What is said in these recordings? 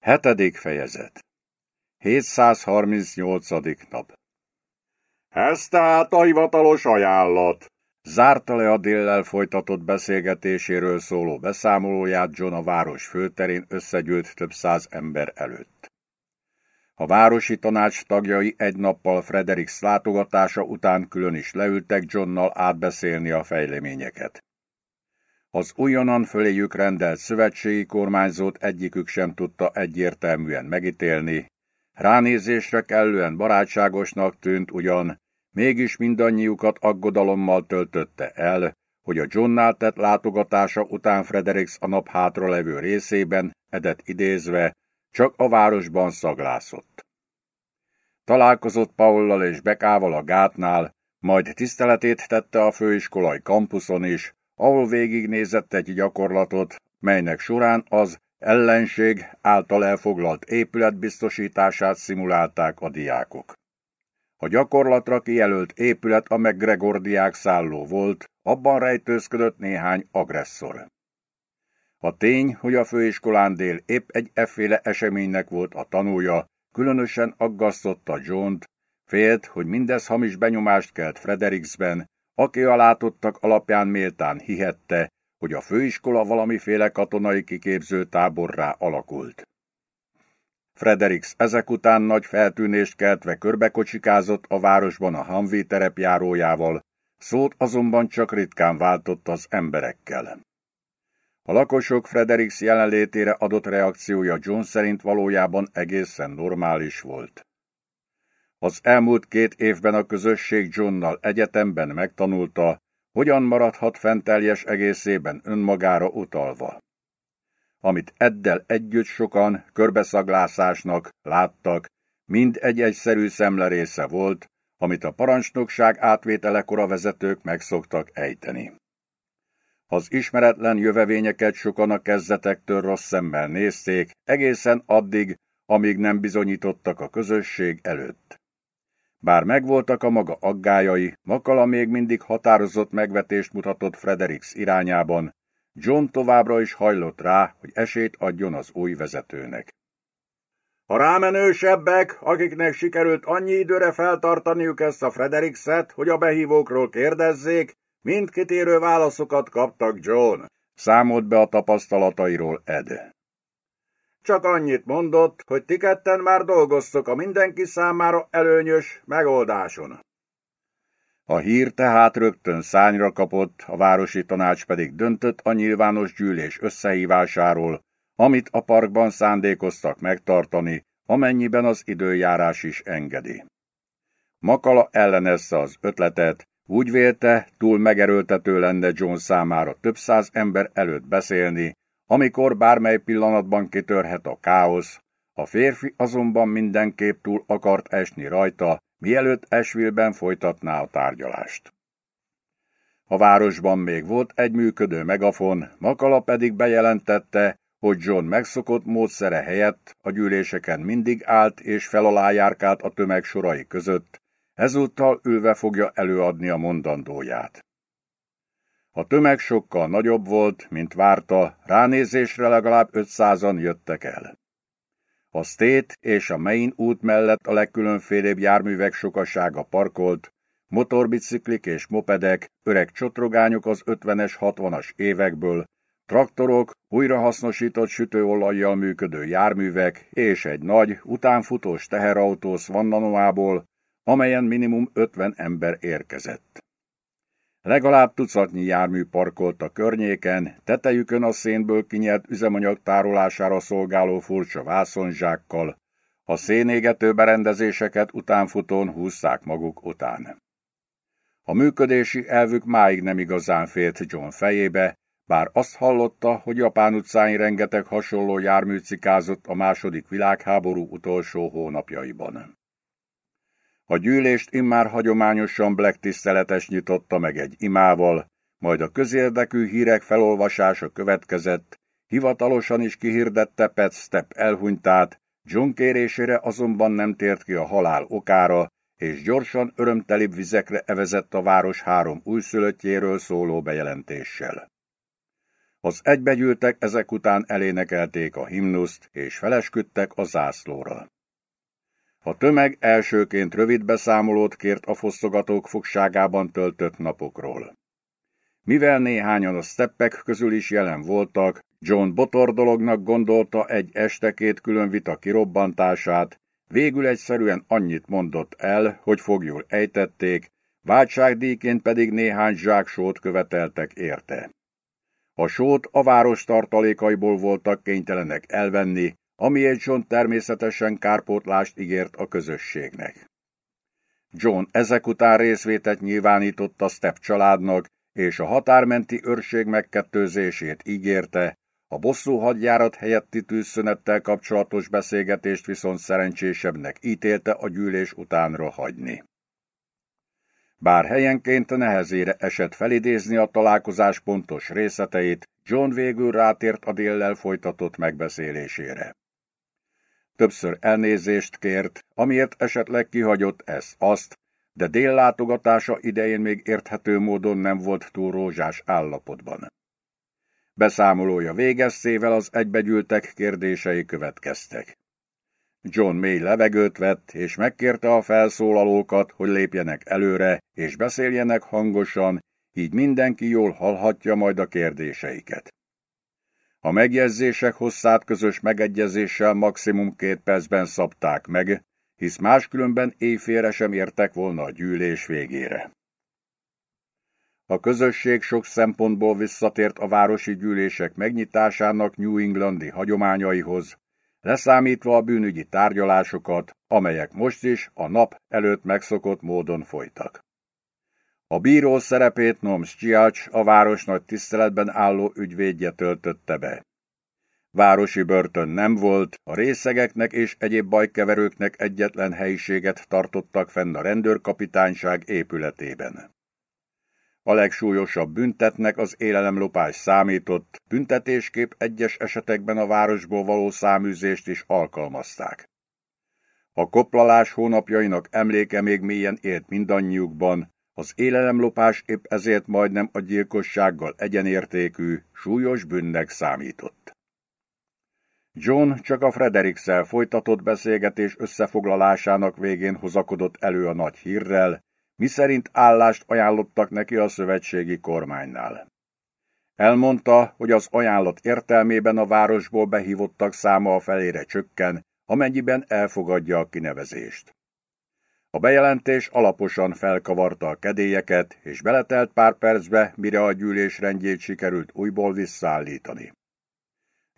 Hetedik fejezet 738. nap Ez tehát a hivatalos ajánlat, zárta le a déllel folytatott beszélgetéséről szóló beszámolóját John a város főterén összegyűlt több száz ember előtt. A városi tanács tagjai egy nappal Fredericks látogatása után külön is leültek Johnnal átbeszélni a fejleményeket. Az újonnan föléjük rendelt szövetségi kormányzót egyikük sem tudta egyértelműen megítélni. Ránézésre kellően barátságosnak tűnt ugyan, mégis mindannyiukat aggodalommal töltötte el, hogy a Johnnál tett látogatása után Fredericks a nap hátra levő részében, edet idézve, csak a városban szaglászott. Találkozott Paullal és Bekával a gátnál, majd tiszteletét tette a főiskolai kampuszon is, ahol végignézett egy gyakorlatot, melynek során az ellenség által elfoglalt épület biztosítását szimulálták a diákok. A gyakorlatra kijelölt épület a McGregor diák szálló volt, abban rejtőzködött néhány agresszor. A tény, hogy a főiskolán dél épp egy efféle eseménynek volt a tanúja, különösen aggasztotta John-t, félt, hogy mindez hamis benyomást kelt Fredericksben, aki a látottak alapján méltán hihette, hogy a főiskola valamiféle katonai kiképző alakult. Fredericks ezek után nagy feltűnést keltve körbekocsikázott a városban a Humvee terepjárójával, szót azonban csak ritkán váltott az emberekkel. A lakosok Fredericks jelenlétére adott reakciója John szerint valójában egészen normális volt. Az elmúlt két évben a közösség Johnnal egyetemben megtanulta, hogyan maradhat fent teljes egészében önmagára utalva. Amit eddel együtt sokan körbeszaglászásnak láttak, mind egy egyszerű szemlerésze volt, amit a parancsnokság átvételekor a vezetők megszoktak ejteni. Az ismeretlen jövevényeket sokan a kezdetektől rossz szemmel nézték, egészen addig, amíg nem bizonyítottak a közösség előtt. Bár megvoltak a maga aggájai, Makala még mindig határozott megvetést mutatott Fredericks irányában, John továbbra is hajlott rá, hogy esélyt adjon az új vezetőnek. A rámenősebbek, akiknek sikerült annyi időre feltartaniuk ezt a Fredericks-et, hogy a behívókról kérdezzék, mind kitérő válaszokat kaptak John, számolt be a tapasztalatairól Ed. Csak annyit mondott, hogy ti ketten már dolgoztok a mindenki számára előnyös megoldáson. A hír tehát rögtön szányra kapott, a városi tanács pedig döntött a nyilvános gyűlés összehívásáról, amit a parkban szándékoztak megtartani, amennyiben az időjárás is engedi. Makala ellenezte az ötletet, úgy vélte, túl megerőltető lenne John számára több száz ember előtt beszélni, amikor bármely pillanatban kitörhet a káosz, a férfi azonban mindenképp túl akart esni rajta, mielőtt Esville-ben folytatná a tárgyalást. A városban még volt egy működő megafon, Makala pedig bejelentette, hogy John megszokott módszere helyett a gyűléseken mindig állt és felalájárkált a tömeg sorai között, ezúttal ülve fogja előadni a mondandóját. A tömeg sokkal nagyobb volt, mint várta, ránézésre legalább 500-an jöttek el. A State és a Main út mellett a legkülönfélebb járművek sokasága parkolt, motorbiciklik és mopedek, öreg csotrogányok az 50-es, 60-as évekből, traktorok, újrahasznosított sütőolajjal működő járművek és egy nagy, utánfutós teherautó Svannanoából, amelyen minimum 50 ember érkezett. Legalább tucatnyi jármű parkolt a környéken, tetejükön a szénből kinyert üzemanyag tárolására szolgáló furcsa vászonzsákkal, a szénégető berendezéseket utánfutón húzták maguk után. A működési elvük máig nem igazán félt John fejébe, bár azt hallotta, hogy Japán utcáin rengeteg hasonló jármű cikázott a második világháború utolsó hónapjaiban. A gyűlést immár hagyományosan Black tiszteletes nyitotta meg egy imával, majd a közérdekű hírek felolvasása következett, hivatalosan is kihirdette Pet Step elhunytát, John kérésére azonban nem tért ki a halál okára, és gyorsan örömtelibb vizekre evezett a város három újszülöttjéről szóló bejelentéssel. Az egybegyűltek ezek után elénekelték a himnuszt, és felesküdtek a zászlóra. A tömeg elsőként rövid beszámolót kért a fosztogatók fogságában töltött napokról. Mivel néhányan a steppek közül is jelen voltak, John Botor dolognak gondolta egy estekét külön vita kirobbantását, végül egyszerűen annyit mondott el, hogy fogjul ejtették, váltságdíjként pedig néhány zsáksót követeltek érte. A sót a város tartalékaiból voltak kénytelenek elvenni, amiért John természetesen kárpótlást ígért a közösségnek. John ezek után részvétet nyilvánított a Step családnak, és a határmenti őrség megkettőzését ígérte, a bosszú hadjárat helyetti tűzszünettel kapcsolatos beszélgetést viszont szerencsésebbnek ítélte a gyűlés utánra hagyni. Bár helyenként nehezére esett felidézni a találkozás pontos részleteit, John végül rátért a déllel folytatott megbeszélésére. Többször elnézést kért, amiért esetleg kihagyott ezt-azt, de dél látogatása idején még érthető módon nem volt túl rózsás állapotban. Beszámolója végeztével az egybegyűltek kérdései következtek. John mély levegőt vett, és megkérte a felszólalókat, hogy lépjenek előre, és beszéljenek hangosan, így mindenki jól hallhatja majd a kérdéseiket. A megjegyzések hosszát közös megegyezéssel maximum két percben szabták meg, hisz máskülönben éjfélre sem értek volna a gyűlés végére. A közösség sok szempontból visszatért a városi gyűlések megnyitásának New Englandi hagyományaihoz, leszámítva a bűnügyi tárgyalásokat, amelyek most is a nap előtt megszokott módon folytak. A bíró szerepét Noms Csiacs, a város nagy tiszteletben álló ügyvédje töltötte be. Városi börtön nem volt, a részegeknek és egyéb bajkeverőknek egyetlen helyiséget tartottak fenn a rendőrkapitányság épületében. A legsúlyosabb büntetnek az élelemlopás számított, büntetésképp egyes esetekben a városból való száműzést is alkalmazták. A koplalás hónapjainak emléke még mélyen élt mindannyiukban, az élelemlopás épp ezért majdnem a gyilkossággal egyenértékű, súlyos bűnnek számított. John csak a Frederickszel folytatott beszélgetés összefoglalásának végén hozakodott elő a nagy hírrel, miszerint állást ajánlottak neki a szövetségi kormánynál. Elmondta, hogy az ajánlat értelmében a városból behívottak száma a felére csökken, amennyiben elfogadja a kinevezést. A bejelentés alaposan felkavarta a kedélyeket, és beletelt pár percbe, mire a gyűlés rendjét sikerült újból visszaállítani.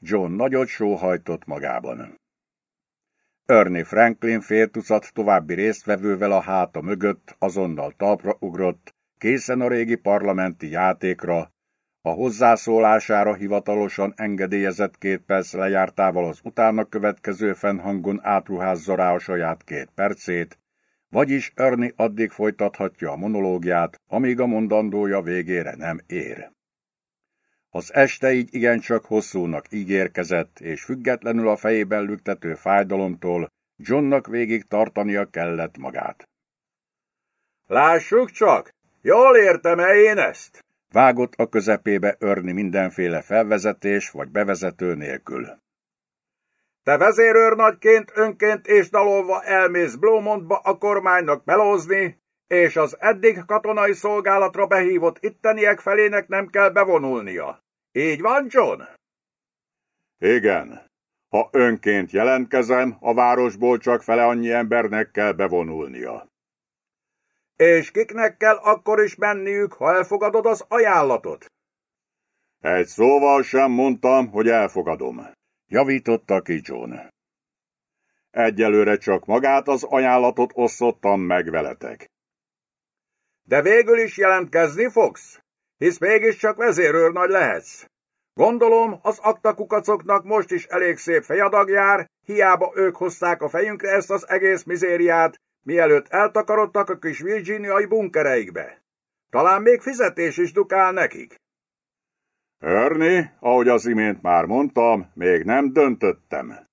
John nagyot sóhajtott magában. Ernie Franklin fél tucat további résztvevővel a háta mögött azonnal talpra ugrott, készen a régi parlamenti játékra, a hozzászólására hivatalosan engedélyezett két perc lejártával az utána következő fennhangon átruházza rá a saját két percét, vagyis Ernie addig folytathatja a monológiát, amíg a mondandója végére nem ér. Az este így igencsak hosszúnak ígérkezett, és függetlenül a fejében lüktető fájdalomtól Johnnak végig tartania kellett magát. Lássuk csak! Jól értem-e én ezt? Vágott a közepébe örni mindenféle felvezetés vagy bevezető nélkül. Te vezérőrnagyként önként és dalolva elmész Blómontba a kormánynak melózni, és az eddig katonai szolgálatra behívott itteniek felének nem kell bevonulnia. Így van, John? Igen. Ha önként jelentkezem, a városból csak fele annyi embernek kell bevonulnia. És kiknek kell akkor is menniük, ha elfogadod az ajánlatot? Egy szóval sem mondtam, hogy elfogadom. Javította ki John. Egyelőre csak magát az ajánlatot osztottam meg veletek. De végül is jelentkezni fogsz? Hisz mégiscsak vezérőrnagy lehetsz. Gondolom, az aktakukacoknak most is elég szép fejadag jár, hiába ők hozták a fejünkre ezt az egész mizériát, mielőtt eltakarodtak a kis virginiai bunkereikbe. Talán még fizetés is dukál nekik. Ernie, ahogy az imént már mondtam, még nem döntöttem.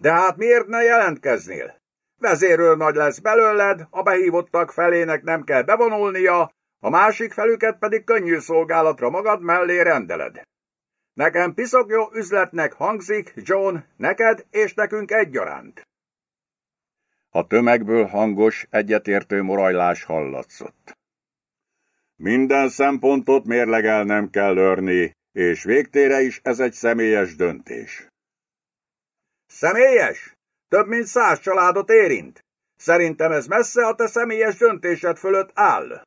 De hát miért ne jelentkeznél? Vezérről nagy lesz belőled, a behívottak felének nem kell bevonulnia, a másik felüket pedig könnyű szolgálatra magad mellé rendeled. Nekem piszok jó üzletnek hangzik, John, neked és nekünk egyaránt. A tömegből hangos, egyetértő morajlás hallatszott. Minden szempontot mérlegelnem kell örni, és végtére is ez egy személyes döntés. Személyes? Több mint száz családot érint. Szerintem ez messze a te személyes döntésed fölött áll.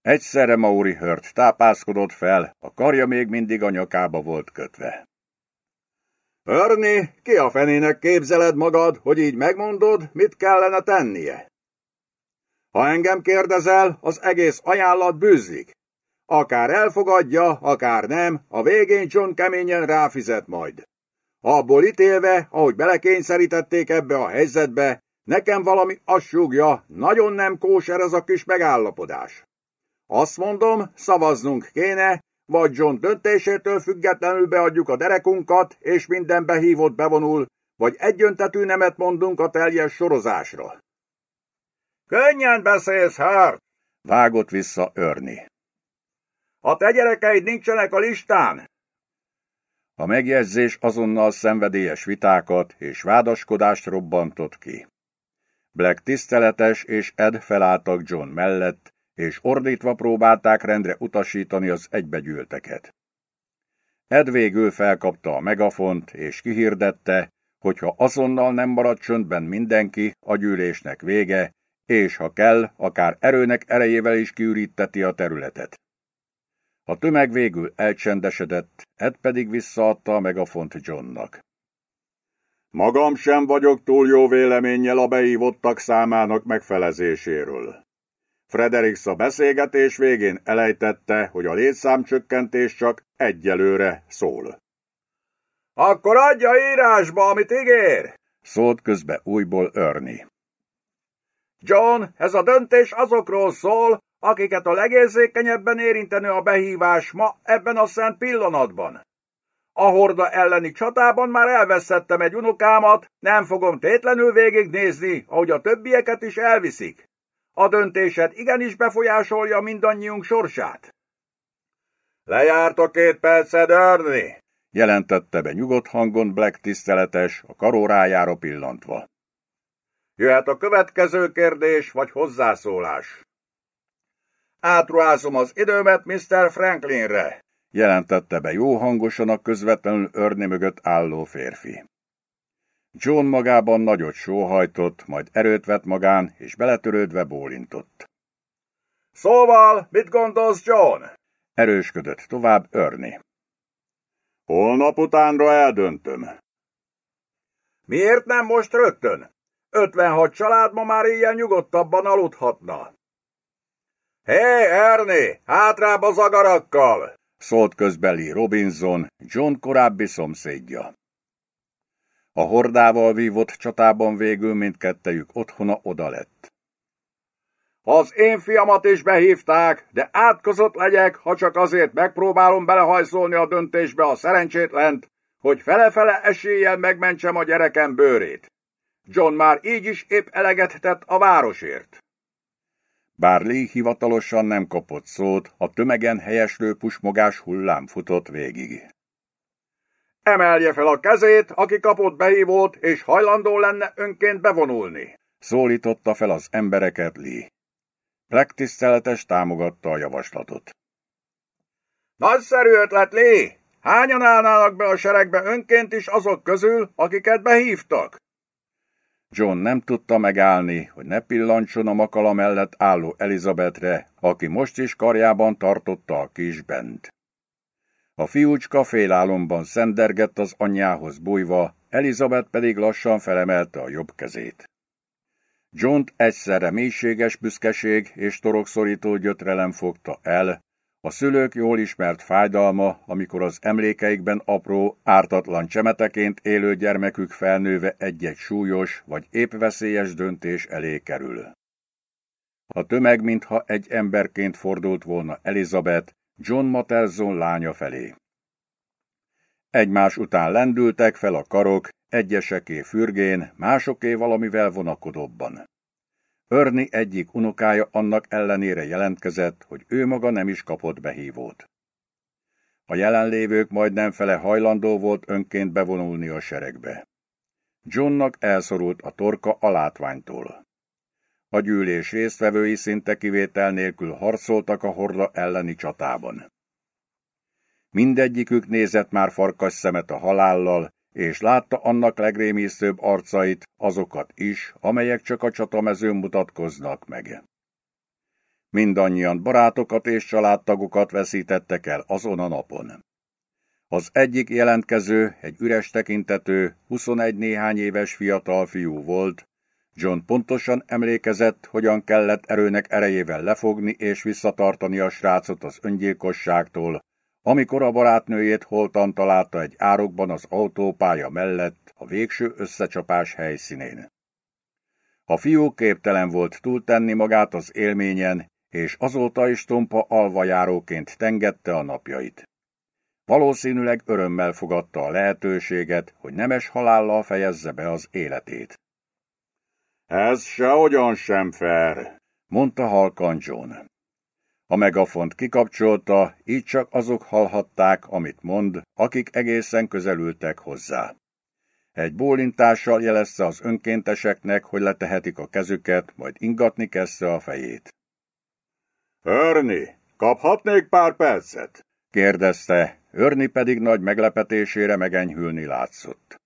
Egyszerre Mauri hört tápászkodott fel, a karja még mindig a nyakába volt kötve. Örni, ki a fenének képzeled magad, hogy így megmondod, mit kellene tennie? Ha engem kérdezel, az egész ajánlat bűzlik. Akár elfogadja, akár nem, a végén John keményen ráfizet majd. Abból ítélve, ahogy belekényszerítették ebbe a helyzetbe, nekem valami assúgja, nagyon nem kóser ez a kis megállapodás. Azt mondom, szavaznunk kéne, vagy John döntésétől függetlenül beadjuk a derekunkat, és minden behívott bevonul, vagy egyöntetű nemet mondunk a teljes sorozásra. Könnyen beszélsz, Hart! vágott vissza Örni. A te gyerekeid nincsenek a listán? A megjegyzés azonnal szenvedélyes vitákat és vádaskodást robbantott ki. Black tiszteletes és Ed felálltak John mellett, és ordítva próbálták rendre utasítani az egybegyűlteket. Ed végül felkapta a megafont, és kihirdette, hogy ha azonnal nem marad csöndben mindenki, a gyűlésnek vége, és ha kell, akár erőnek erejével is kiüríteti a területet. A tömeg végül elcsendesedett, Ed pedig visszaadta a megafont Johnnak. Magam sem vagyok túl jó véleménnyel a beívottak számának megfelezéséről. Fredericks a beszélgetés végén elejtette, hogy a létszámcsökkentés csak egyelőre szól. Akkor adja írásba, amit ígér! szólt közbe újból Örni. John, ez a döntés azokról szól, akiket a legérzékenyebben érinteni a behívás ma ebben a szent pillanatban. A horda elleni csatában már elveszettem egy unokámat, nem fogom tétlenül végignézni, ahogy a többieket is elviszik. A döntésed igenis befolyásolja mindannyiunk sorsát. Lejárt a két perced, Örni, jelentette be nyugodt hangon Black tiszteletes, a karórájára pillantva. Jöhet a következő kérdés vagy hozzászólás. Átruházom az időmet Mr. Franklinre, jelentette be jó hangosan a közvetlenül örni mögött álló férfi. John magában nagyot sóhajtott, majd erőt vett magán, és beletörődve bólintott. Szóval, mit gondolsz, John? Erősködött tovább örni. Holnap utánra eldöntöm. Miért nem most rögtön? 56 család ma már ilyen nyugodtabban aludhatna. Hé, Ernie, hátrább az agarakkal! szólt közbeli Robinson, John korábbi szomszédja. A hordával vívott csatában végül mindkettejük otthona oda lett. Az én fiamat is behívták, de átkozott legyek, ha csak azért megpróbálom belehajszolni a döntésbe a szerencsétlent, hogy fele-fele eséllyel megmentsem a gyerekem bőrét. John már így is épp eleget tett a városért. Bár Lee hivatalosan nem kapott szót, a tömegen helyeslő pusmogás hullám futott végig. Emelje fel a kezét, aki kapott behívót, és hajlandó lenne önként bevonulni, szólította fel az embereket Lee. Black tiszteletes támogatta a javaslatot. Nagyszerű ötlet, Lee! Hányan állnának be a seregbe önként is azok közül, akiket behívtak? John nem tudta megállni, hogy ne pillancson a makala mellett álló Elizabetre, aki most is karjában tartotta a kis bent. A fiúcska félálomban szendergett az anyjához bújva, Elizabeth pedig lassan felemelte a jobb kezét. john egyszerre mélységes büszkeség és torokszorító gyötrelem fogta el, a szülők jól ismert fájdalma, amikor az emlékeikben apró, ártatlan csemeteként élő gyermekük felnőve egy-egy súlyos vagy épp veszélyes döntés elé kerül. A tömeg mintha egy emberként fordult volna Elizabeth, John Materson lánya felé. Egymás után lendültek fel a karok, egyeseké fürgén, másoké valamivel vonakodóbban. Örni egyik unokája annak ellenére jelentkezett, hogy ő maga nem is kapott behívót. a jelenlévők majdnem fele hajlandó volt önként bevonulni a seregbe. Johnnak elszorult a torka a látványtól. A gyűlés résztvevői szinte kivétel nélkül harcoltak a horda elleni csatában. Mindegyikük nézett már farkas szemet a halállal, és látta annak legrémisztőbb arcait, azokat is, amelyek csak a csatamezőn mutatkoznak meg. Mindannyian barátokat és családtagokat veszítettek el azon a napon. Az egyik jelentkező, egy üres tekintető, 21 néhány éves fiatal fiú volt, John pontosan emlékezett, hogyan kellett erőnek erejével lefogni és visszatartani a srácot az öngyilkosságtól, amikor a barátnőjét holtan találta egy árokban az autópálya mellett a végső összecsapás helyszínén. A fiú képtelen volt túltenni magát az élményen, és azóta is tompa alvajáróként tengette a napjait. Valószínűleg örömmel fogadta a lehetőséget, hogy nemes halállal fejezze be az életét. Ez sehogyan sem fair, mondta halkan John. A megafont kikapcsolta, így csak azok hallhatták, amit mond, akik egészen közelültek hozzá. Egy bólintással jelezte az önkénteseknek, hogy letehetik a kezüket, majd ingatni kezdte a fejét. Örni, kaphatnék pár percet? kérdezte, Örni pedig nagy meglepetésére megenyhülni látszott.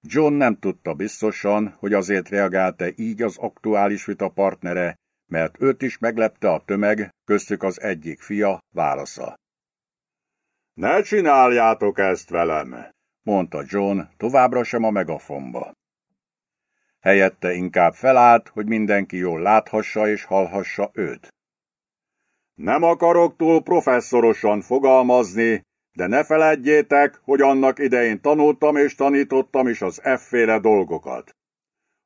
John nem tudta biztosan, hogy azért reagálta így az aktuális vita partnere, mert őt is meglepte a tömeg, köztük az egyik fia válasza. Ne csináljátok ezt velem, mondta John, továbbra sem a megafonba. Helyette inkább felállt, hogy mindenki jól láthassa és hallhassa őt. Nem akarok túl professzorosan fogalmazni, de ne feledjétek, hogy annak idején tanultam és tanítottam is az efféle dolgokat.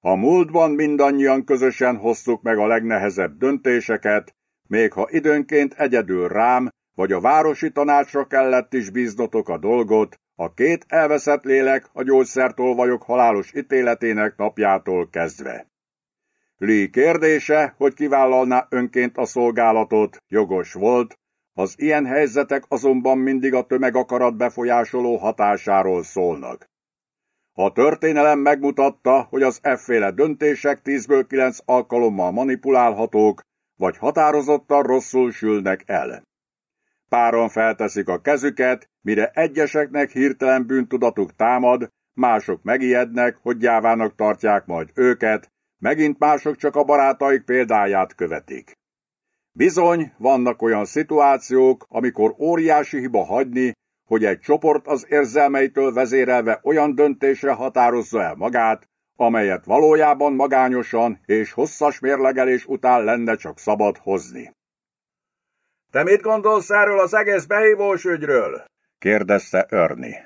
A múltban mindannyian közösen hoztuk meg a legnehezebb döntéseket, még ha időnként egyedül rám, vagy a városi tanácsra kellett is bíznotok a dolgot, a két elveszett lélek a gyógyszertolvajok halálos ítéletének napjától kezdve. Lee kérdése, hogy kivállalná önként a szolgálatot, jogos volt, az ilyen helyzetek azonban mindig a tömegakarat befolyásoló hatásáról szólnak. A történelem megmutatta, hogy az efféle döntések 10-ből 9 alkalommal manipulálhatók, vagy határozottan rosszul sülnek el. Páron felteszik a kezüket, mire egyeseknek hirtelen bűntudatuk támad, mások megijednek, hogy gyávának tartják majd őket, megint mások csak a barátaik példáját követik. Bizony, vannak olyan szituációk, amikor óriási hiba hagyni, hogy egy csoport az érzelmeitől vezérelve olyan döntésre határozza el magát, amelyet valójában magányosan és hosszas mérlegelés után lenne csak szabad hozni. Te mit gondolsz erről az egész behívós ügyről? kérdezte Örni.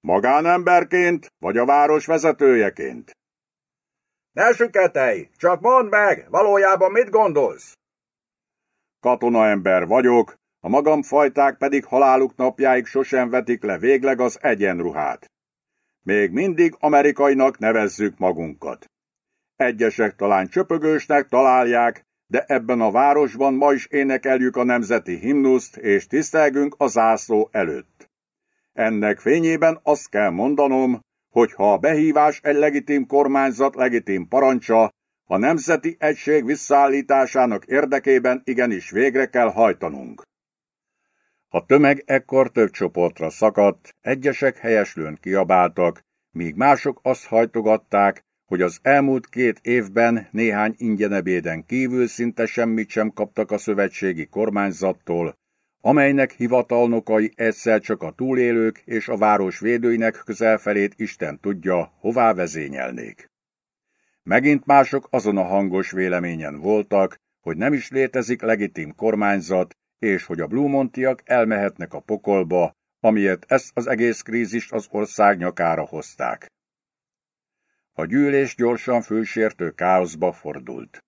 Magánemberként, vagy a város vezetőjeként? Ne süketelj, csak mondd meg, valójában mit gondolsz? Katonaember vagyok, a magam fajták pedig haláluk napjáig sosem vetik le végleg az egyenruhát. Még mindig amerikainak nevezzük magunkat. Egyesek talán csöpögősnek találják, de ebben a városban ma is énekeljük a nemzeti himnuszt és tisztelgünk a zászló előtt. Ennek fényében azt kell mondanom, hogy ha a behívás egy legitim kormányzat legitim parancsa, a nemzeti egység visszaállításának érdekében igenis végre kell hajtanunk. A tömeg ekkor több csoportra szakadt, egyesek helyeslőn kiabáltak, míg mások azt hajtogatták, hogy az elmúlt két évben néhány ingyenebéden kívül szinte semmit sem kaptak a szövetségi kormányzattól, amelynek hivatalnokai egyszer csak a túlélők és a város védőinek közelfelét Isten tudja, hová vezényelnék. Megint mások azon a hangos véleményen voltak, hogy nem is létezik legitim kormányzat, és hogy a Blumontiak elmehetnek a pokolba, amiért ezt az egész krízist az ország nyakára hozták. A gyűlés gyorsan fősértő káoszba fordult.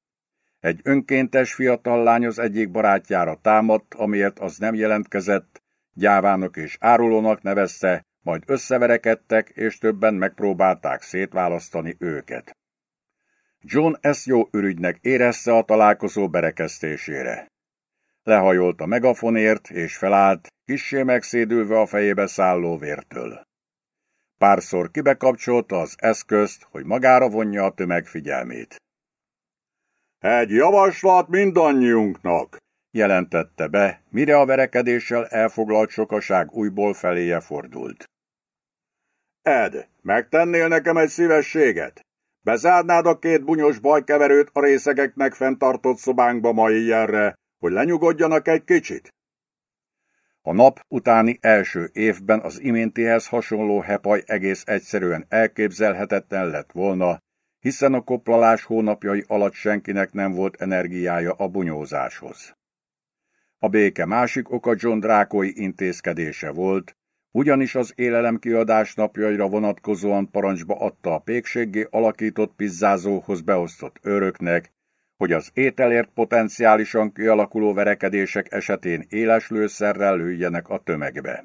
Egy önkéntes fiatal lány az egyik barátjára támadt, amiért az nem jelentkezett, gyávának és árulónak nevezte, majd összeverekedtek, és többen megpróbálták szétválasztani őket. John ezt jó ürügynek érezte a találkozó berekeztésére. Lehajolt a megafonért, és felállt, kissé megszédülve a fejébe szálló vértől. Párszor kibekapcsolta az eszközt, hogy magára vonja a tömeg figyelmét. Egy javaslat mindannyiunknak, jelentette be, mire a verekedéssel elfoglalt sokaság újból feléje fordult. Ed, megtennél nekem egy szívességet? Bezárnád a két bunyos bajkeverőt a részegeknek fenntartott szobánkba ma éjjelre, hogy lenyugodjanak egy kicsit? A nap utáni első évben az iméntihez hasonló hepaj egész egyszerűen elképzelhetetlen lett volna, hiszen a koplalás hónapjai alatt senkinek nem volt energiája a bunyózáshoz. A béke másik oka John Drákoi intézkedése volt, ugyanis az élelemkiadás napjaira vonatkozóan parancsba adta a pékséggé alakított pizzázóhoz beosztott őröknek, hogy az ételért potenciálisan kialakuló verekedések esetén éles lőszerrel lőjenek a tömegbe.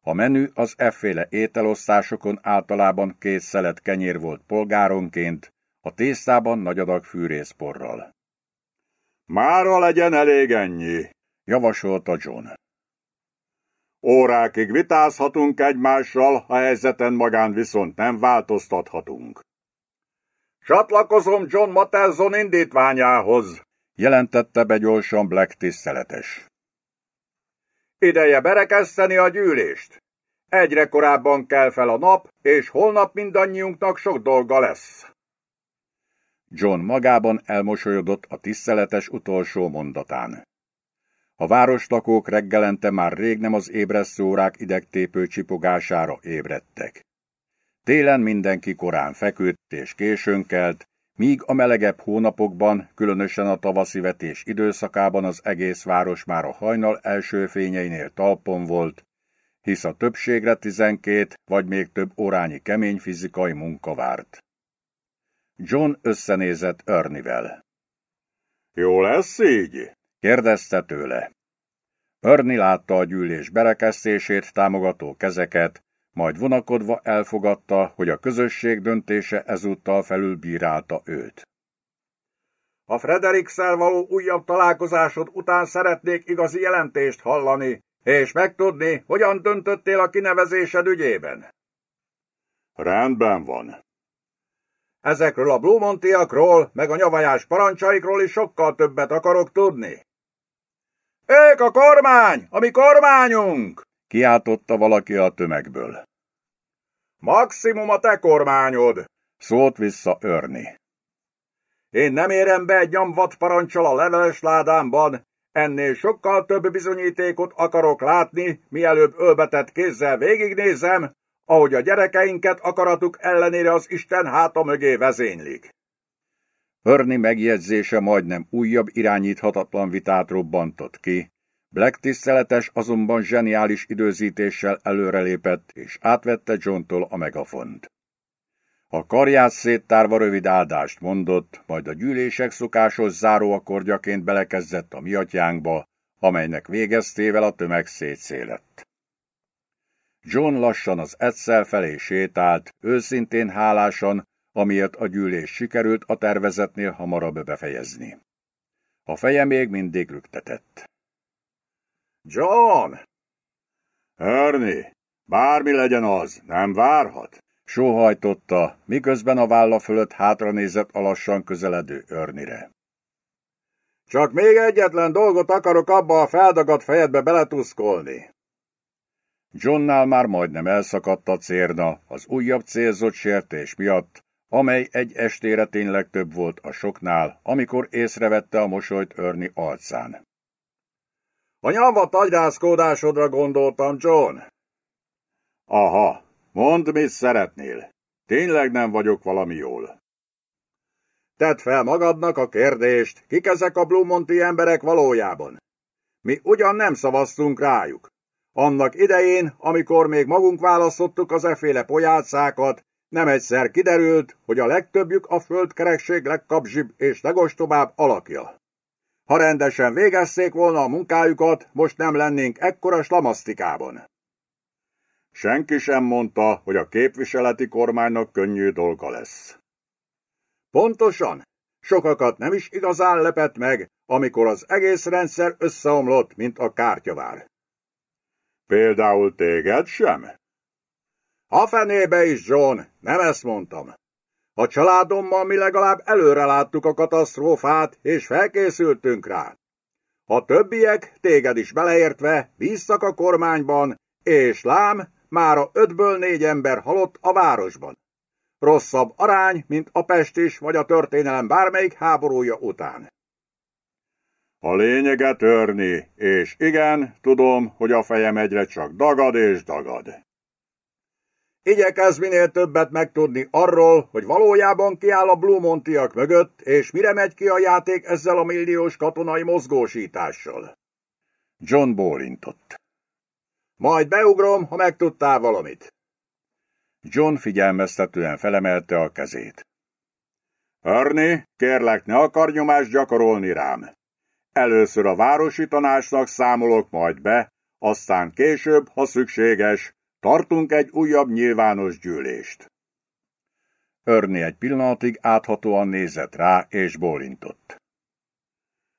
A menü az efféle ételosztásokon általában két szelet kenyér volt polgáronként, a tésztában nagy adag fűrészporral. Mára legyen elég ennyi, javasolta John. Órákig vitázhatunk egymással, a helyzeten magán viszont nem változtathatunk. Csatlakozom John Mattelson indítványához, jelentette be gyorsan Black tiszteletes. Ideje berekeszteni a gyűlést. Egyre korábban kell fel a nap, és holnap mindannyiunknak sok dolga lesz. John magában elmosolyodott a tiszteletes utolsó mondatán. A városlakók reggelente már rég nem az ébresztőórák idegtépő csipogására ébredtek. Télen mindenki korán feküdt és későn kelt, míg a melegebb hónapokban, különösen a tavaszi vetés időszakában az egész város már a hajnal első fényeinél talpon volt, hisz a többségre tizenkét vagy még több órányi kemény fizikai munka várt. John összenézett Örnivel. Jó lesz így? kérdezte tőle. Örni látta a gyűlés berekesztését támogató kezeket, majd vonakodva elfogadta, hogy a közösség döntése ezúttal felül bírálta őt. A Frederikszel való újabb találkozásod után szeretnék igazi jelentést hallani, és megtudni, hogyan döntöttél a kinevezésed ügyében. Rendben van. Ezekről a Blumontiakról, meg a nyavajás parancsaikról is sokkal többet akarok tudni. Ők a kormány, ami kormányunk! Kiáltotta valaki a tömegből. Maximum a te kormányod, szólt vissza Örni. Én nem érem be egy nyomvat parancsal a leveles ládámban, ennél sokkal több bizonyítékot akarok látni, mielőbb ölbetett kézzel végignézem, ahogy a gyerekeinket akaratuk ellenére az Isten háta mögé vezénylik. Hörni megjegyzése majdnem újabb irányíthatatlan vitát robbantott ki. Black tiszteletes azonban zseniális időzítéssel előrelépett, és átvette Johntól a megafont. A karját széttárva rövid áldást mondott, majd a gyűlések szokásos záróakordjaként belekezdett a miatyánkba, amelynek végeztével a tömeg szétszélett. John lassan az egyszer felé sétált, őszintén hálásan, amiért a gyűlés sikerült a tervezetnél hamarabb befejezni. A feje még mindig rüktetett. John! Ernie, bármi legyen az, nem várhat? Sóhajtotta, miközben a válla fölött hátra nézett a lassan közeledő örnire. Csak még egyetlen dolgot akarok abba a feldagadt fejedbe beletuszkolni. Johnnál már majdnem elszakadt a cérna az újabb célzott sértés miatt, amely egy estére tényleg több volt a soknál, amikor észrevette a mosolyt örni arcán. A nyomvat agyrázkódásodra gondoltam, John. Aha, mondd, mit szeretnél. Tényleg nem vagyok valami jól. Tedd fel magadnak a kérdést, kik ezek a Blumonti emberek valójában. Mi ugyan nem szavaztunk rájuk. Annak idején, amikor még magunk választottuk az eféle pojácákat, nem egyszer kiderült, hogy a legtöbbjük a földkerekség legkapzsibb és legostobább alakja. Ha rendesen végezték volna a munkájukat, most nem lennénk ekkora slamasztikában. Senki sem mondta, hogy a képviseleti kormánynak könnyű dolga lesz. Pontosan, sokakat nem is igazán lepett meg, amikor az egész rendszer összeomlott, mint a kártyavár. Például téged sem? A fenébe is, John, nem ezt mondtam. A családommal mi legalább előre láttuk a katasztrófát, és felkészültünk rá. A többiek, téged is beleértve, bíztak a kormányban, és lám, már a ötből négy ember halott a városban. Rosszabb arány, mint a pestis vagy a történelem bármelyik háborúja után. A lényeget törni, és igen, tudom, hogy a fejem egyre csak dagad és dagad. Igyekezz minél többet megtudni arról, hogy valójában kiáll a Blumontiak mögött, és mire megy ki a játék ezzel a milliós katonai mozgósítással. John bólintott. Majd beugrom, ha megtudtál valamit. John figyelmeztetően felemelte a kezét. Ernie, kérlek, ne akar nyomást gyakorolni rám. Először a városi tanácsnak számolok majd be, aztán később, ha szükséges, tartunk egy újabb nyilvános gyűlést. Örni egy pillanatig áthatóan nézett rá, és bólintott.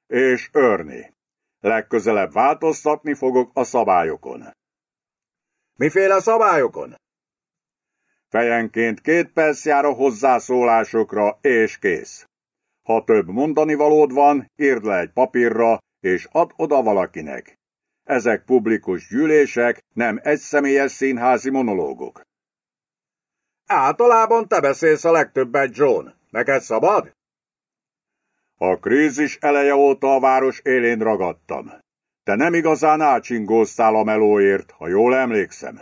És Örni, legközelebb változtatni fogok a szabályokon. Miféle szabályokon? Fejenként két perc jár a hozzászólásokra, és kész. Ha több mondani valód van, írd le egy papírra, és add oda valakinek. Ezek publikus gyűlések, nem egyszemélyes színházi monológok. Általában te beszélsz a legtöbbet, John. Neked szabad? A krízis eleje óta a város élén ragadtam. Te nem igazán ácsingóztál a melóért, ha jól emlékszem.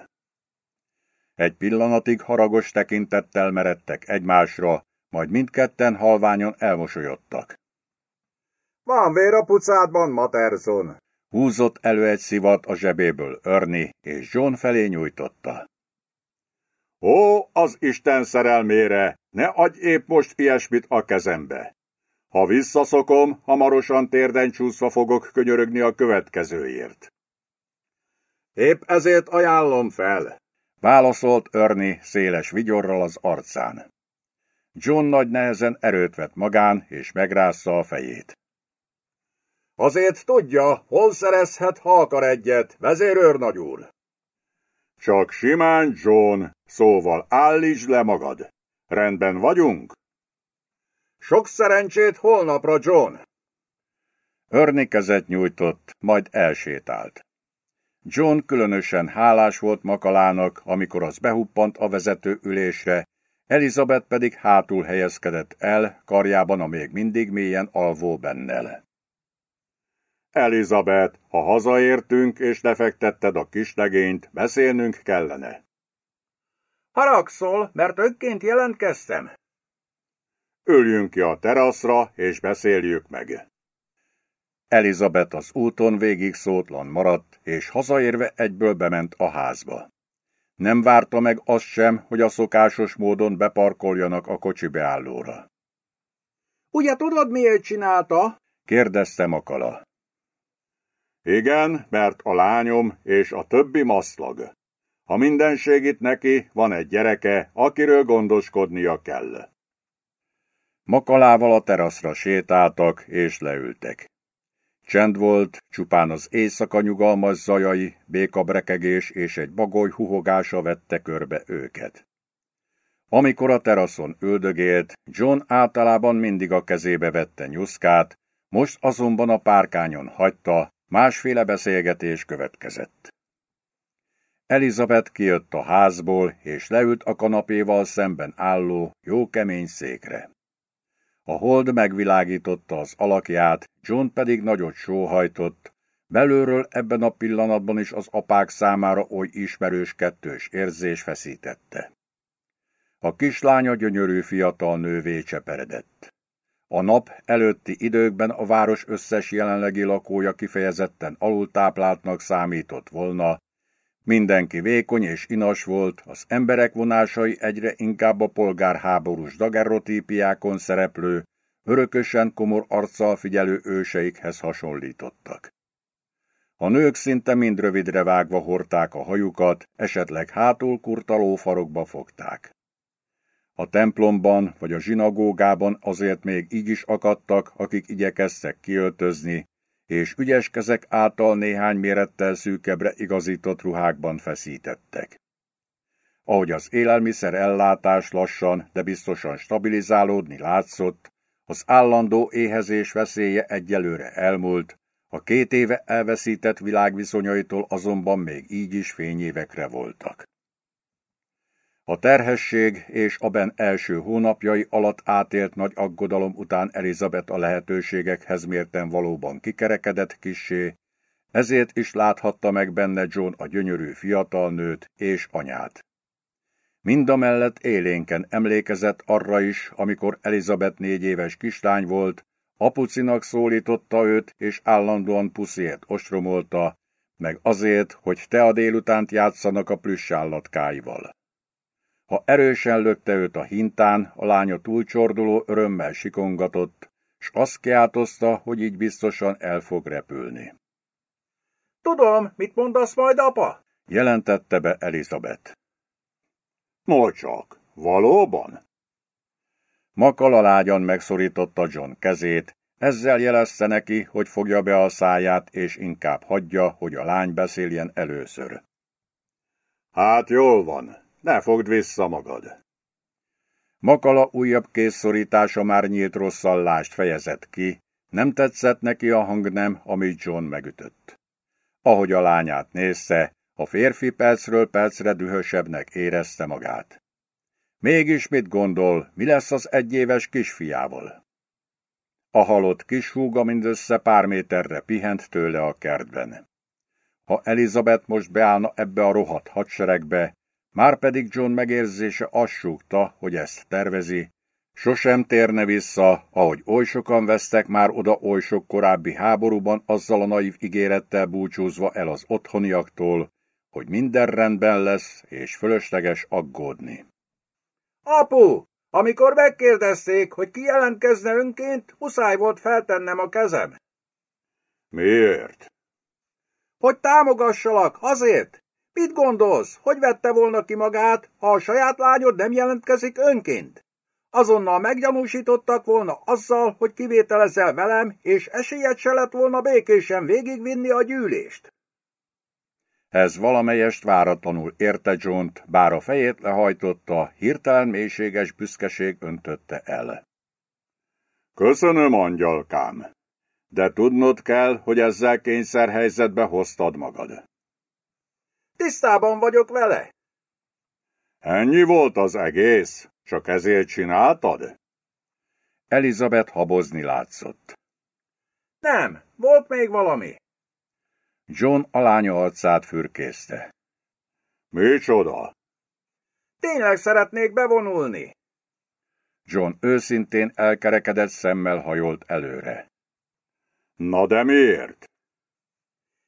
Egy pillanatig haragos tekintettel meredtek egymásra, majd mindketten halványon elmosolyodtak. Van vér a pucádban, Materson! Húzott elő egy szivat a zsebéből Örni, és John felé nyújtotta. Ó, az Isten szerelmére, ne adj épp most ilyesmit a kezembe! Ha visszaszokom, hamarosan térden csúszva fogok könyörögni a következőért. Épp ezért ajánlom fel, válaszolt Örni széles vigyorral az arcán. John nagy nehezen erőt vett magán, és megrázza a fejét. Azért tudja, hol szerezhet, ha akar egyet, vezérőr úr. Csak simán, John, szóval állítsd le magad. Rendben vagyunk? Sok szerencsét holnapra, John! Örni kezet nyújtott, majd elsétált. John különösen hálás volt Makalának, amikor az behuppant a vezető ülésre, Elizabeth pedig hátul helyezkedett el, karjában a még mindig mélyen alvó bennel. Elizabeth, ha hazaértünk és lefektetted a kislegényt, beszélnünk kellene. Haragszol, mert önként jelentkeztem? Üljünk ki a teraszra, és beszéljük meg. Elizabeth az úton végig szótlan maradt, és hazaérve egyből bement a házba. Nem várta meg azt sem, hogy a szokásos módon beparkoljanak a kocsi beállóra. Ugye tudod, miért csinálta? kérdezte Makala. Igen, mert a lányom és a többi maszlag. Ha minden segít neki, van egy gyereke, akiről gondoskodnia kell. Makalával a teraszra sétáltak és leültek. Csend volt, csupán az éjszaka nyugalmas zajai, békabrekegés és egy bagoly huhogása vette körbe őket. Amikor a teraszon üldögélt, John általában mindig a kezébe vette nyuszkát, most azonban a párkányon hagyta, másféle beszélgetés következett. Elizabeth kijött a házból, és leült a kanapéval szemben álló, jó kemény székre. A hold megvilágította az alakját, John pedig nagyot sóhajtott, belőről ebben a pillanatban is az apák számára oly ismerős kettős érzés feszítette. A kislánya gyönyörű fiatal nővé cseperedett. A nap előtti időkben a város összes jelenlegi lakója kifejezetten alultápláltnak számított volna, Mindenki vékony és inas volt, az emberek vonásai egyre inkább a polgárháborús dagerrotípiákon szereplő, örökösen komor arccal figyelő őseikhez hasonlítottak. A nők szinte mind rövidre vágva hordták a hajukat, esetleg hátul kurtaló farokba fogták. A templomban vagy a zsinagógában azért még így is akadtak, akik igyekeztek kiöltözni, és ügyes kezek által néhány mérettel szűkebbre igazított ruhákban feszítettek. Ahogy az élelmiszer ellátás lassan, de biztosan stabilizálódni látszott, az állandó éhezés veszélye egyelőre elmúlt, a két éve elveszített világviszonyaitól azonban még így is fényévekre voltak. A terhesség és a Ben első hónapjai alatt átélt nagy aggodalom után Elizabeth a lehetőségekhez mérten valóban kikerekedett kissé, ezért is láthatta meg benne John a gyönyörű fiatal nőt és anyát. Mindamellett élénken emlékezett arra is, amikor Elizabeth négy éves kislány volt, apucinak szólította őt, és állandóan puszért ostromolta, meg azért, hogy te a délutánt játszanak a plüssállatkáival. Ha erősen lökte őt a hintán, a lánya túlcsorduló örömmel sikongatott, s azt kiáltozta, hogy így biztosan el fog repülni. Tudom, mit mondasz majd, apa? jelentette be Elizabeth. No csak, valóban? Makala lágyan megszorította John kezét, ezzel jelezte neki, hogy fogja be a száját, és inkább hagyja, hogy a lány beszéljen először. Hát jól van, ne fogd vissza magad. Makala újabb készszorítása már nyílt rosszallást fejezett ki, nem tetszett neki a hangnem, amit John megütött. Ahogy a lányát nézte, a férfi percről percre dühösebbnek érezte magát. Mégis mit gondol, mi lesz az egyéves kisfiával? A halott kishúga mindössze pár méterre pihent tőle a kertben. Ha Elizabeth most beállna ebbe a rohadt hadseregbe, már pedig John megérzése azt súgta, hogy ezt tervezi, sosem térne vissza, ahogy oly sokan vesztek már oda oly sok korábbi háborúban azzal a naív ígérettel búcsúzva el az otthoniaktól, hogy minden rendben lesz, és fölösleges aggódni. Apu, amikor megkérdezték, hogy ki jelentkezne önként, muszáj volt feltennem a kezem. Miért? Hogy támogassalak, azért. Mit gondolsz, hogy vette volna ki magát, ha a saját lányod nem jelentkezik önként? Azonnal meggyanúsítottak volna azzal, hogy kivételezel velem, és esélyed se lett volna békésen végigvinni a gyűlést. Ez valamelyest váratlanul érte john bár a fejét lehajtotta, hirtelen mélységes büszkeség öntötte el. Köszönöm, angyalkám, de tudnod kell, hogy ezzel kényszerhelyzetbe hoztad magad. Tisztában vagyok vele. Ennyi volt az egész? Csak ezért csináltad? Elizabeth habozni látszott. Nem, volt még valami. John a lánya arcát fürkészte. Micsoda? Tényleg szeretnék bevonulni. John őszintén elkerekedett szemmel hajolt előre. Na de miért?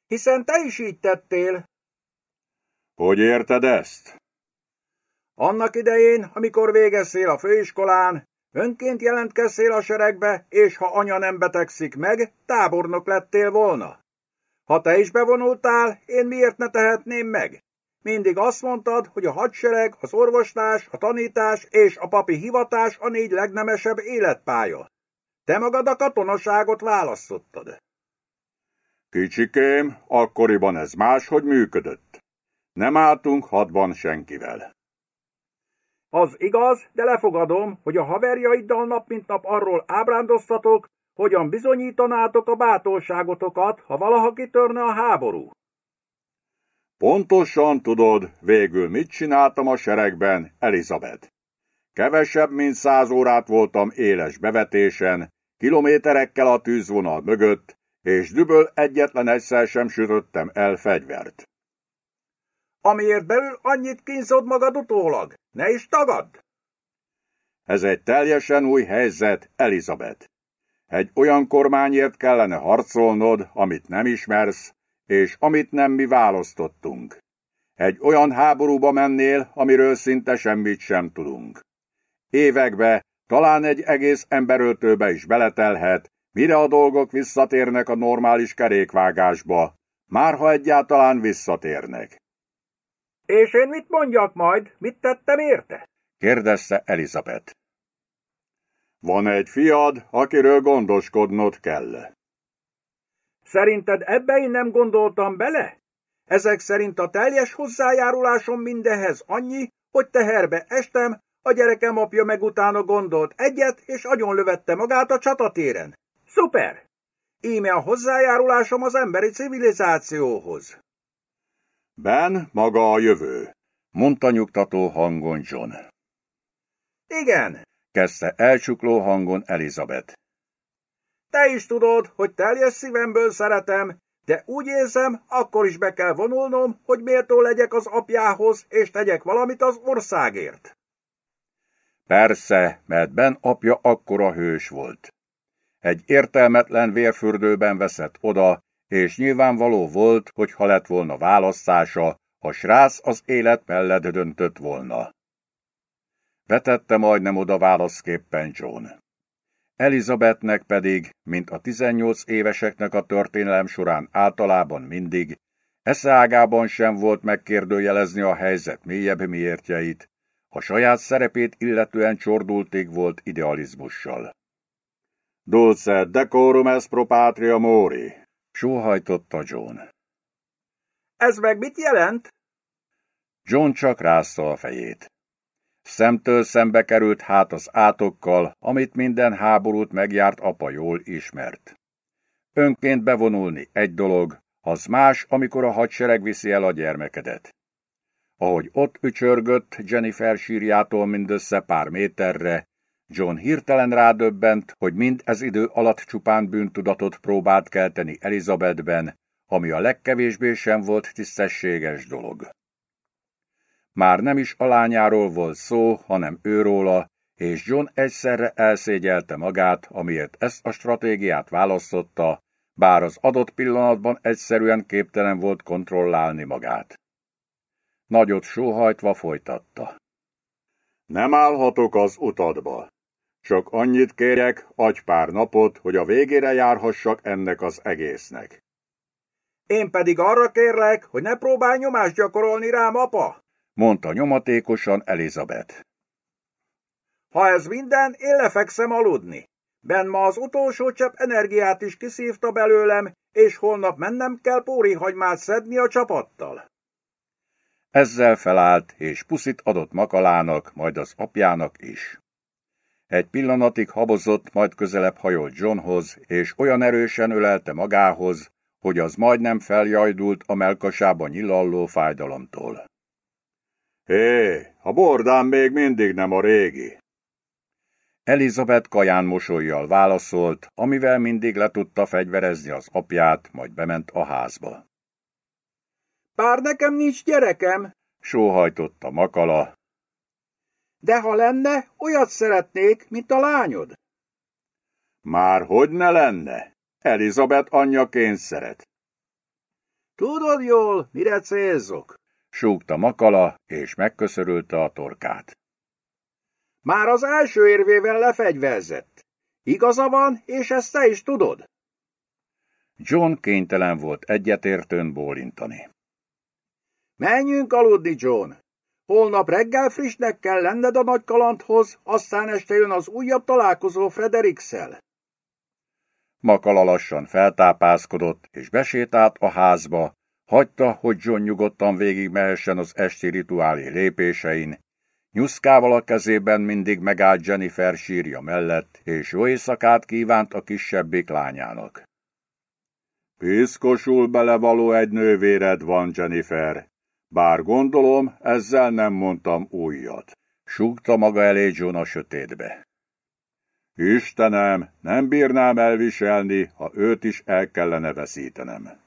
Hiszen te is így tettél. Hogy érted ezt? Annak idején, amikor végeztél a főiskolán, önként jelentkeztél a seregbe, és ha anya nem betegszik meg, tábornok lettél volna. Ha te is bevonultál, én miért ne tehetném meg? Mindig azt mondtad, hogy a hadsereg, az orvoslás, a tanítás és a papi hivatás a négy legnemesebb életpálya. Te magad a katonaságot választottad. Kicsikém, akkoriban ez máshogy működött. Nem álltunk hadban senkivel. Az igaz, de lefogadom, hogy a haverjaiddal nap mint nap arról ábrándoztatok, hogyan bizonyítanátok a bátorságotokat, ha valaha kitörne a háború. Pontosan tudod, végül mit csináltam a seregben, Elizabeth. Kevesebb, mint száz órát voltam éles bevetésen, kilométerekkel a tűzvonal mögött, és düböl egyetlen egyszer sem sütöttem el fegyvert. Amiért belül annyit kínzod magad utólag, ne is tagadd! Ez egy teljesen új helyzet, Elizabeth. Egy olyan kormányért kellene harcolnod, amit nem ismersz, és amit nem mi választottunk. Egy olyan háborúba mennél, amiről szinte semmit sem tudunk. Évekbe, talán egy egész emberöltőbe is beletelhet, mire a dolgok visszatérnek a normális kerékvágásba, már ha egyáltalán visszatérnek. És én mit mondjak majd, mit tettem érte? kérdezte Elizabeth. Van egy fiad, akiről gondoskodnod kell. Szerinted ebbe én nem gondoltam bele? Ezek szerint a teljes hozzájárulásom mindehez annyi, hogy teherbe estem, a gyerekem apja meg utána gondolt egyet, és agyonlövette magát a csatatéren. Szuper! Íme a hozzájárulásom az emberi civilizációhoz. Ben maga a jövő, mondta nyugtató hangon John. Igen, kezdte elcsukló hangon Elizabeth. Te is tudod, hogy teljes szívemből szeretem, de úgy érzem, akkor is be kell vonulnom, hogy méltó legyek az apjához, és tegyek valamit az országért. Persze, mert Ben apja akkora hős volt. Egy értelmetlen vérfürdőben veszett oda, és nyilvánvaló volt, hogy ha lett volna választása, a srác az élet mellett döntött volna. Vetette majdnem oda válaszképpen John. Elizabethnek pedig, mint a 18 éveseknek a történelem során általában mindig, eszeágában sem volt megkérdőjelezni a helyzet mélyebb miértjeit, a saját szerepét illetően csordultig volt idealizmussal. Dulce decorum est pro patria mori, sóhajtotta John. Ez meg mit jelent? John csak rázta a fejét. Szemtől szembe került hát az átokkal, amit minden háborút megjárt apa jól ismert. Önként bevonulni egy dolog, az más, amikor a hadsereg viszi el a gyermekedet. Ahogy ott ücsörgött Jennifer sírjától mindössze pár méterre, John hirtelen rádöbbent, hogy mind ez idő alatt csupán bűntudatot próbált kelteni Elizabethben, ami a legkevésbé sem volt tisztességes dolog. Már nem is a lányáról volt szó, hanem őróla, és John egyszerre elszégyelte magát, amiért ezt a stratégiát választotta, bár az adott pillanatban egyszerűen képtelen volt kontrollálni magát. Nagyot sóhajtva folytatta. Nem állhatok az utadba. Csak annyit kérjek, adj pár napot, hogy a végére járhassak ennek az egésznek. Én pedig arra kérlek, hogy ne próbálj nyomást gyakorolni rám, apa, mondta nyomatékosan Elizabeth. Ha ez minden, én lefekszem aludni. Ben ma az utolsó csepp energiát is kiszívta belőlem, és holnap mennem kell hagymát szedni a csapattal. Ezzel felállt, és puszit adott Makalának, majd az apjának is. Egy pillanatig habozott, majd közelebb hajolt Johnhoz, és olyan erősen ölelte magához, hogy az majdnem feljajdult a melkasában nyilalló fájdalomtól. Hé, a bordám még mindig nem a régi. Elizabeth kaján mosolyjal válaszolt, amivel mindig le tudta fegyverezni az apját, majd bement a házba. Bár nekem nincs gyerekem, sóhajtotta Makala. De ha lenne, olyat szeretnék, mint a lányod. Már hogy ne lenne? Elizabeth anyja szeret. Tudod jól, mire célzok? súgta Makala, és megköszörülte a torkát. Már az első érvével lefegyverzett. Igaza van, és ezt te is tudod. John kénytelen volt egyetértőn bólintani. Menjünk aludni, John. Holnap reggel frissnek kell lenned a nagy kalandhoz, aztán este jön az újabb találkozó Frederikszel. Makala lassan feltápászkodott, és besétált a házba, Hagyta, hogy John nyugodtan végigmehessen az esti rituálé lépésein, nyuszkával a kezében mindig megállt Jennifer sírja mellett, és jó éjszakát kívánt a kisebbik lányának. Piszkosul belevaló egy nővéred van, Jennifer, bár gondolom, ezzel nem mondtam újat. Súgta maga elé John a sötétbe. Istenem, nem bírnám elviselni, ha őt is el kellene veszítenem.